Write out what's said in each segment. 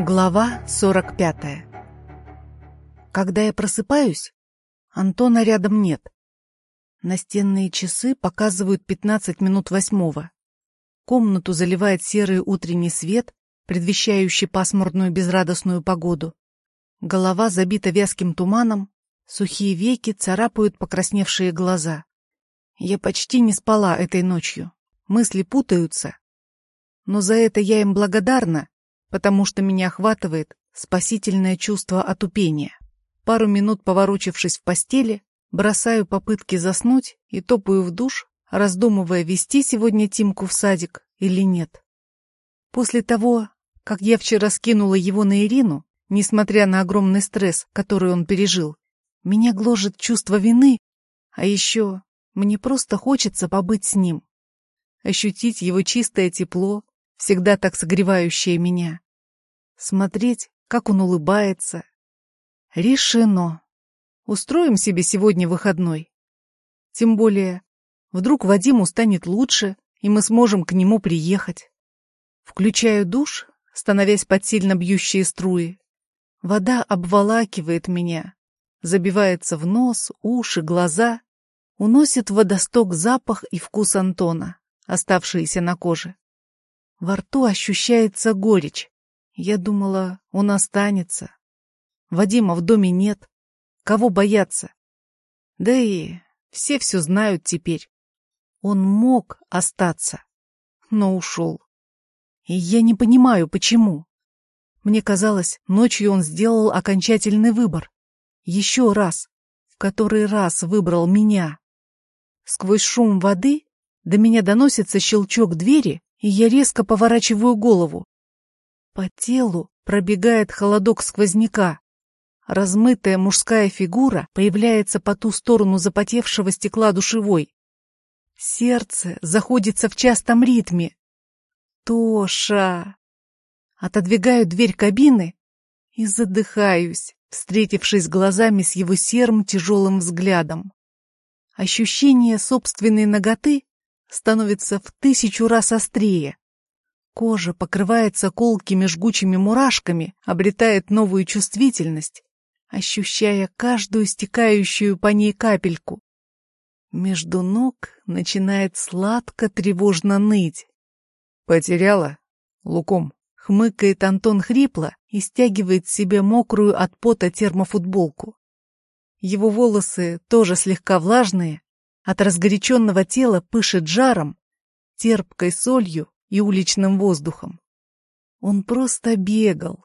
Глава 45 Когда я просыпаюсь, Антона рядом нет. Настенные часы показывают 15 минут восьмого. Комнату заливает серый утренний свет, предвещающий пасмурную безрадостную погоду. Голова забита вязким туманом, сухие веки царапают покрасневшие глаза. Я почти не спала этой ночью. Мысли путаются. Но за это я им благодарна, потому что меня охватывает спасительное чувство отупения. Пару минут поворочившись в постели, бросаю попытки заснуть и топаю в душ, раздумывая, вести сегодня Тимку в садик или нет. После того, как я вчера скинула его на Ирину, несмотря на огромный стресс, который он пережил, меня гложет чувство вины, а еще мне просто хочется побыть с ним, ощутить его чистое тепло, всегда так согревающее меня. Смотреть, как он улыбается. Решено. Устроим себе сегодня выходной. Тем более, вдруг Вадиму станет лучше, и мы сможем к нему приехать. Включаю душ, становясь под сильно бьющие струи. Вода обволакивает меня, забивается в нос, уши, глаза, уносит в водосток запах и вкус Антона, оставшиеся на коже. Во рту ощущается горечь. Я думала, он останется. Вадима в доме нет. Кого бояться? Да и все все знают теперь. Он мог остаться, но ушел. И я не понимаю, почему. Мне казалось, ночью он сделал окончательный выбор. Еще раз, в который раз выбрал меня. Сквозь шум воды до меня доносится щелчок двери, и я резко поворачиваю голову. По телу пробегает холодок сквозняка. Размытая мужская фигура появляется по ту сторону запотевшего стекла душевой. Сердце заходится в частом ритме. Тоша! Отодвигаю дверь кабины и задыхаюсь, встретившись глазами с его серым тяжелым взглядом. Ощущение собственной ноготы становится в тысячу раз острее. Кожа покрывается колкими жгучими мурашками, обретает новую чувствительность, ощущая каждую стекающую по ней капельку. Между ног начинает сладко тревожно ныть. «Потеряла? Луком?» — хмыкает Антон хрипло и стягивает себе мокрую от пота термофутболку. Его волосы тоже слегка влажные, от разгоряченного тела пышет жаром, терпкой солью и уличным воздухом. Он просто бегал.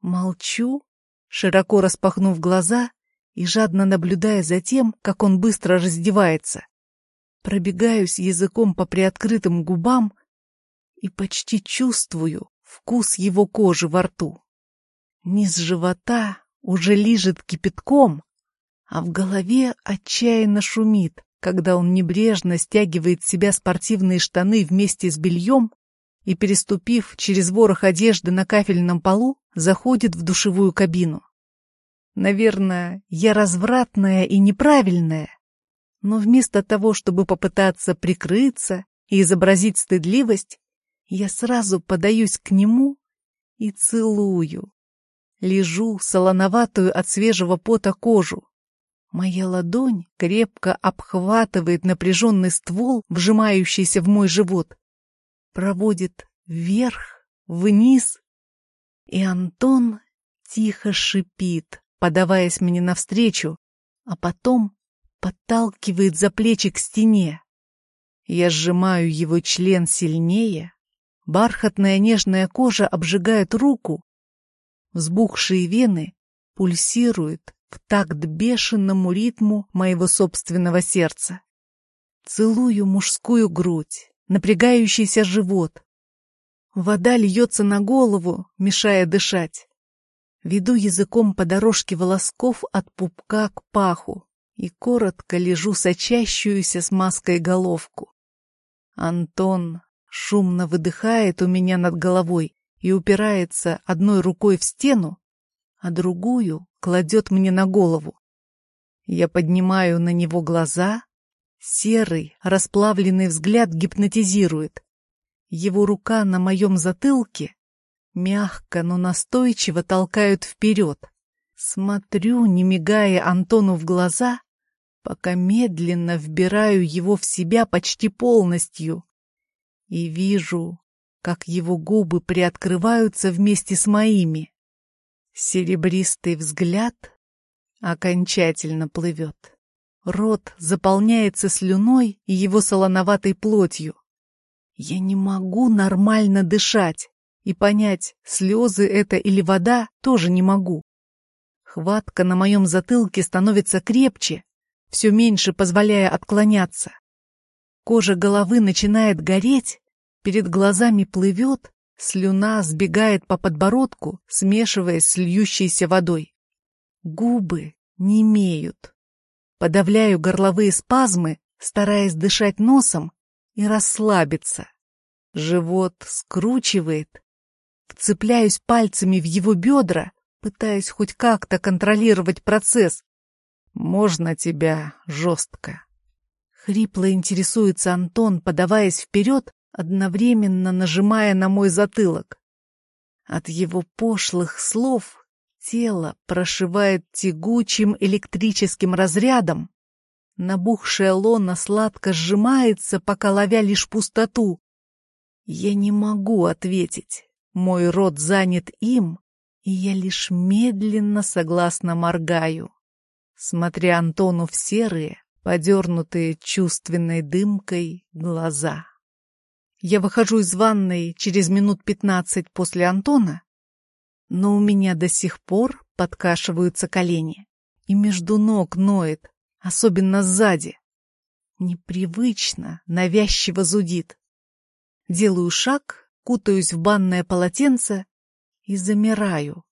Молчу, широко распахнув глаза и жадно наблюдая за тем, как он быстро раздевается. Пробегаюсь языком по приоткрытым губам и почти чувствую вкус его кожи во рту. Низ живота уже лижет кипятком, а в голове отчаянно шумит когда он небрежно стягивает с себя спортивные штаны вместе с бельем и, переступив через ворох одежды на кафельном полу, заходит в душевую кабину. Наверное, я развратная и неправильная, но вместо того, чтобы попытаться прикрыться и изобразить стыдливость, я сразу подаюсь к нему и целую. Лежу солоноватую от свежего пота кожу, Моя ладонь крепко обхватывает напряженный ствол, вжимающийся в мой живот. Проводит вверх, вниз. И Антон тихо шипит, подаваясь мне навстречу, а потом подталкивает за плечи к стене. Я сжимаю его член сильнее, бархатная нежная кожа обжигает руку, взбухшие вены пульсируют, в такт бешеному ритму моего собственного сердца. Целую мужскую грудь, напрягающийся живот. Вода льется на голову, мешая дышать. Веду языком по дорожке волосков от пупка к паху и коротко лежу сочащуюся с маской головку. Антон шумно выдыхает у меня над головой и упирается одной рукой в стену, а другую кладет мне на голову. Я поднимаю на него глаза. Серый, расплавленный взгляд гипнотизирует. Его рука на моем затылке мягко, но настойчиво толкают вперед. Смотрю, не мигая Антону в глаза, пока медленно вбираю его в себя почти полностью. И вижу, как его губы приоткрываются вместе с моими. Серебристый взгляд окончательно плывет. Рот заполняется слюной и его солоноватой плотью. Я не могу нормально дышать, и понять, слезы это или вода, тоже не могу. Хватка на моем затылке становится крепче, все меньше позволяя отклоняться. Кожа головы начинает гореть, перед глазами плывет, слюна сбегает по подбородку, смешиваясь с льющейся водой. Губы не имеют. Подавляю горловые спазмы, стараясь дышать носом и расслабиться. Живот скручивает. Вцепляюсь пальцами в его бедра, пытаясь хоть как-то контролировать процесс. «Можно тебя жестко?» Хрипло интересуется Антон, подаваясь вперед, одновременно нажимая на мой затылок. От его пошлых слов тело прошивает тягучим электрическим разрядом, Набухшая лона сладко сжимается, пока ловя лишь пустоту. Я не могу ответить. Мой рот занят им, и я лишь медленно согласно моргаю, смотря Антону в серые, подернутые чувственной дымкой глаза. Я выхожу из ванной через минут пятнадцать после Антона, но у меня до сих пор подкашиваются колени, и между ног ноет, особенно сзади. Непривычно, навязчиво зудит. Делаю шаг, кутаюсь в банное полотенце и замираю,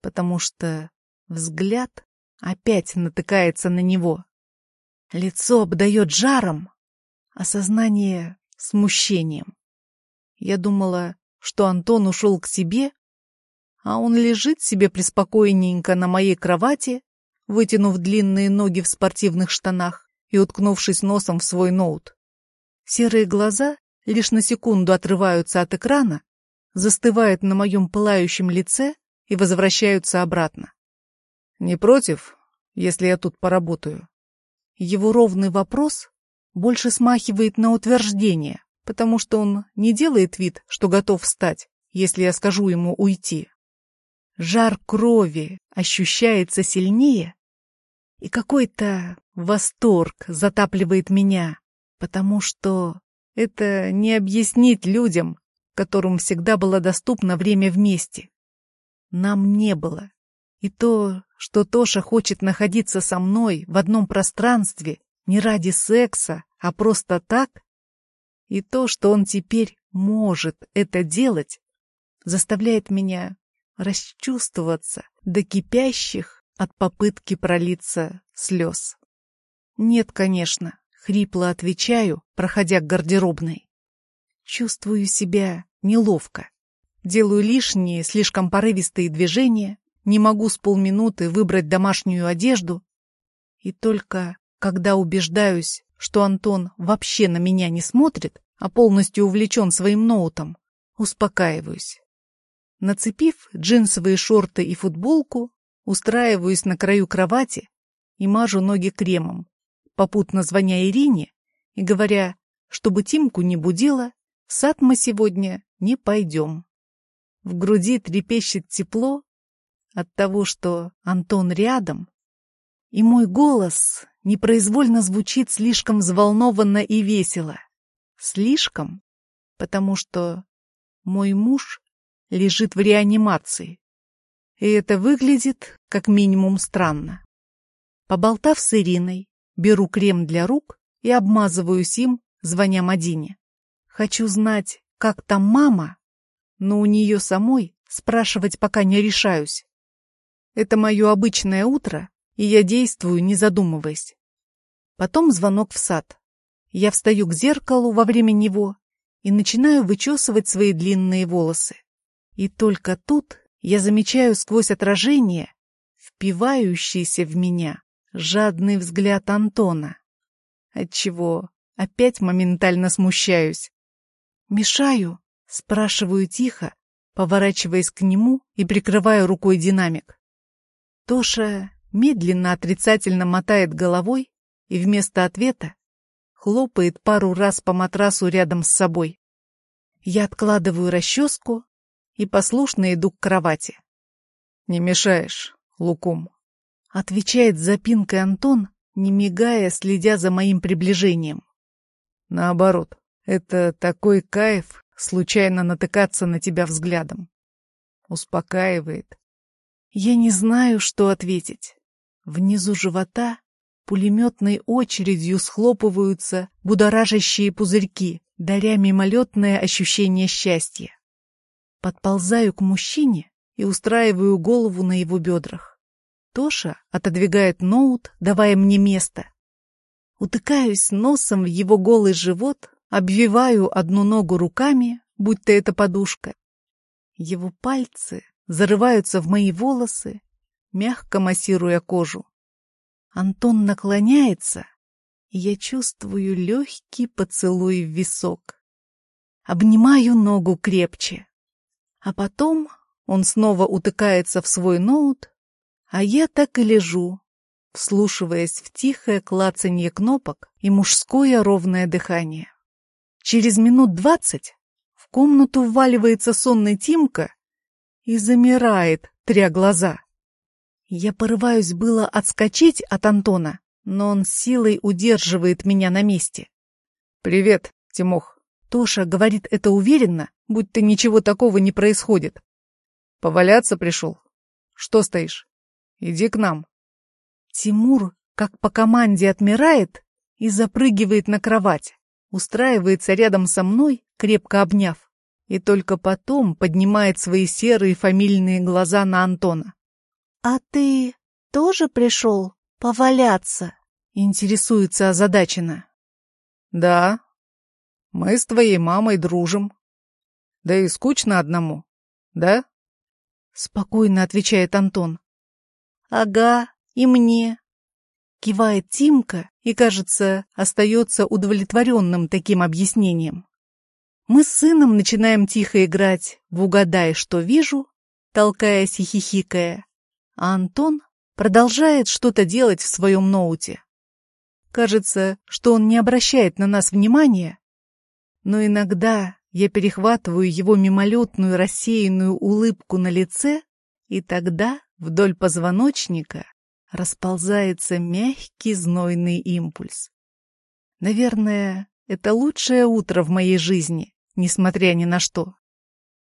потому что взгляд опять натыкается на него. Лицо обдает жаром, а сознание — смущением. Я думала, что Антон ушел к себе, а он лежит себе преспокойненько на моей кровати вытянув длинные ноги в спортивных штанах и уткнувшись носом в свой ноут. Серые глаза лишь на секунду отрываются от экрана, застывают на моем пылающем лице и возвращаются обратно. «Не против, если я тут поработаю?» Его ровный вопрос больше смахивает на утверждение, потому что он не делает вид, что готов встать, если я скажу ему уйти. Жар крови ощущается сильнее, и какой-то восторг затапливает меня, потому что это не объяснить людям, которым всегда было доступно время вместе. Нам не было. И то, что Тоша хочет находиться со мной в одном пространстве не ради секса, а просто так, и то, что он теперь может это делать, заставляет меня расчувствоваться до кипящих от попытки пролиться слез. «Нет, конечно», — хрипло отвечаю, проходя к гардеробной. Чувствую себя неловко. Делаю лишние, слишком порывистые движения, не могу с полминуты выбрать домашнюю одежду. И только когда убеждаюсь, что Антон вообще на меня не смотрит, а полностью увлечен своим ноутом, успокаиваюсь. Нацепив джинсовые шорты и футболку, Устраиваюсь на краю кровати и мажу ноги кремом, попутно звоня Ирине и говоря, чтобы Тимку не будила, в сад мы сегодня не пойдем. В груди трепещет тепло от того, что Антон рядом, и мой голос непроизвольно звучит слишком взволнованно и весело. Слишком, потому что мой муж лежит в реанимации. И это выглядит как минимум странно. Поболтав с Ириной, беру крем для рук и обмазываюсь им, звоня Мадине. Хочу знать, как там мама, но у нее самой спрашивать пока не решаюсь. Это мое обычное утро, и я действую, не задумываясь. Потом звонок в сад. Я встаю к зеркалу во время него и начинаю вычесывать свои длинные волосы. И только тут я замечаю сквозь отражение впивающийся в меня жадный взгляд Антона, отчего опять моментально смущаюсь. «Мешаю?» — спрашиваю тихо, поворачиваясь к нему и прикрывая рукой динамик. Тоша медленно отрицательно мотает головой и вместо ответа хлопает пару раз по матрасу рядом с собой. Я откладываю расческу и послушно иду к кровати. «Не мешаешь, Лукум», — отвечает запинкой Антон, не мигая, следя за моим приближением. «Наоборот, это такой кайф случайно натыкаться на тебя взглядом. Успокаивает. Я не знаю, что ответить. Внизу живота пулеметной очередью схлопываются будоражащие пузырьки, даря мимолетное ощущение счастья. Подползаю к мужчине и устраиваю голову на его бедрах. Тоша отодвигает ноут, давая мне место. Утыкаюсь носом в его голый живот, обвиваю одну ногу руками, будь то это подушка. Его пальцы зарываются в мои волосы, мягко массируя кожу. Антон наклоняется, и я чувствую легкий поцелуй в висок. Обнимаю ногу крепче. А потом он снова утыкается в свой ноут, а я так и лежу, вслушиваясь в тихое клацанье кнопок и мужское ровное дыхание. Через минут двадцать в комнату вваливается сонный Тимка и замирает, тря глаза. Я порываюсь было отскочить от Антона, но он силой удерживает меня на месте. «Привет, Тимох». Тоша говорит это уверенно, будто ничего такого не происходит. «Поваляться пришел? Что стоишь? Иди к нам». Тимур, как по команде, отмирает и запрыгивает на кровать устраивается рядом со мной, крепко обняв, и только потом поднимает свои серые фамильные глаза на Антона. «А ты тоже пришел поваляться?» — интересуется озадаченно. «Да, мы с твоей мамой дружим. Да и скучно одному, да?» Спокойно отвечает Антон. «Ага, и мне. Кивает Тимка и, кажется, остается удовлетворенным таким объяснением. Мы с сыном начинаем тихо играть в «Угадай, что вижу», толкаясь и хихикая, а Антон продолжает что-то делать в своем ноуте. Кажется, что он не обращает на нас внимания, но иногда я перехватываю его мимолетную рассеянную улыбку на лице, и тогда вдоль позвоночника расползается мягкий знойный импульс. Наверное, это лучшее утро в моей жизни, несмотря ни на что.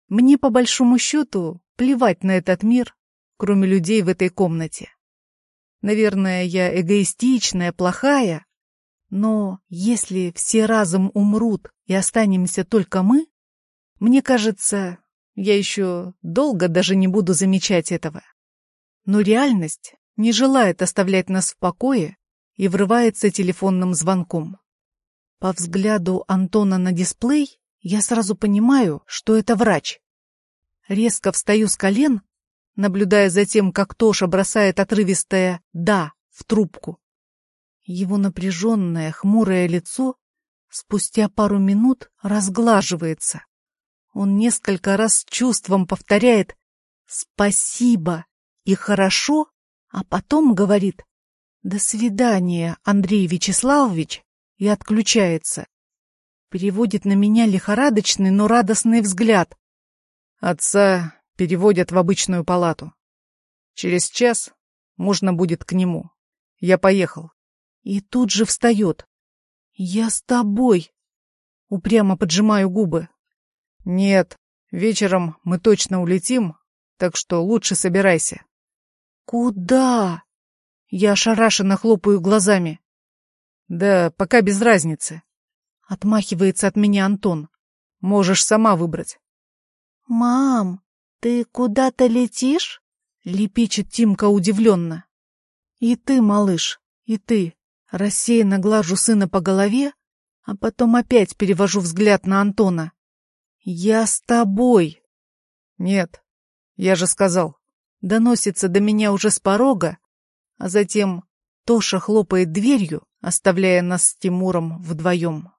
Мне, по большому счету, плевать на этот мир, кроме людей в этой комнате. Наверное, я эгоистичная, плохая, но если все разом умрут и останемся только мы, мне кажется, я еще долго даже не буду замечать этого. Но реальность не желает оставлять нас в покое и врывается телефонным звонком. По взгляду Антона на дисплей я сразу понимаю, что это врач. Резко встаю с колен, наблюдая за тем, как Тоша бросает отрывистое «да» в трубку. Его напряженное, хмурое лицо спустя пару минут разглаживается. Он несколько раз с чувством повторяет «спасибо» и «хорошо», а потом говорит «До свидания, Андрей Вячеславович» и отключается. Переводит на меня лихорадочный, но радостный взгляд. Отца переводят в обычную палату. Через час можно будет к нему. Я поехал. И тут же встает. «Я с тобой!» Упрямо поджимаю губы. «Нет, вечером мы точно улетим, так что лучше собирайся». «Куда?» Я ошарашенно хлопаю глазами. «Да пока без разницы», — отмахивается от меня Антон. «Можешь сама выбрать». «Мам, ты куда-то летишь?» — лепечет Тимка удивленно. «И ты, малыш, и ты». Рассеянно глажу сына по голове, а потом опять перевожу взгляд на Антона. «Я с тобой!» «Нет, я же сказал, доносится до меня уже с порога, а затем Тоша хлопает дверью, оставляя нас с Тимуром вдвоем.